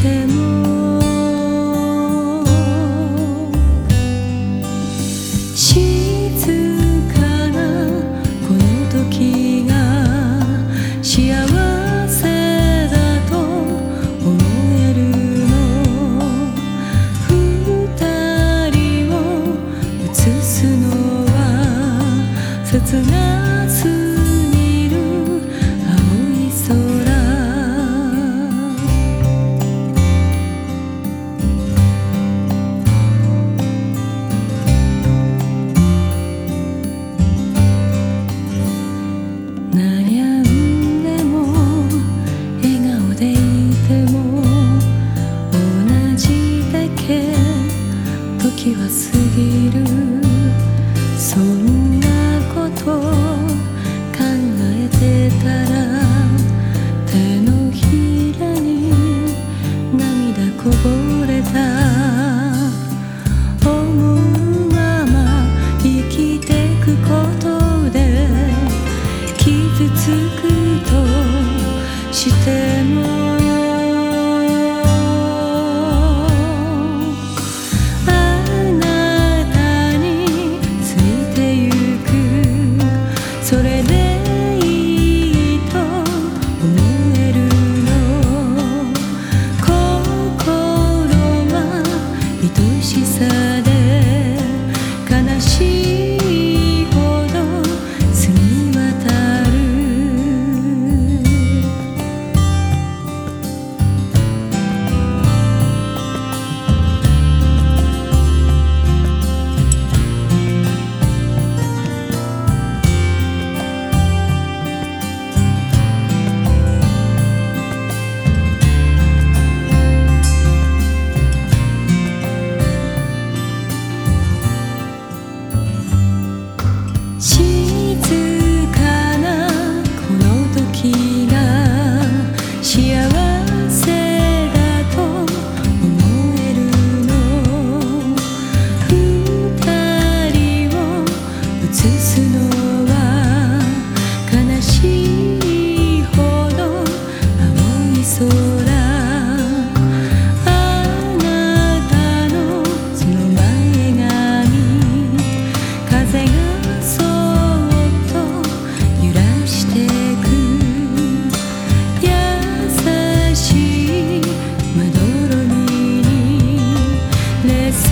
stand. これた思うまま生きてくことで傷つくとしても Yes.